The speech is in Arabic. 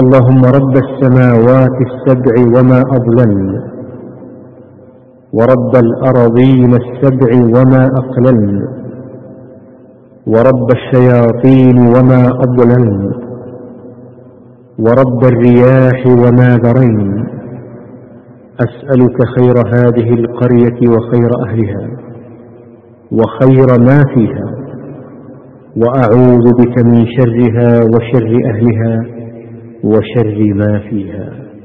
اللهم رب السماوات السبع وما أضلل ورب الأرضين السبع وما أقلل ورب الشياطين وما أضلل ورب الرياح وما ذرين. أسألك خير هذه القرية وخير أهلها وخير ما فيها وأعوذ بك من شرها وشر أهلها. وشر ما فيها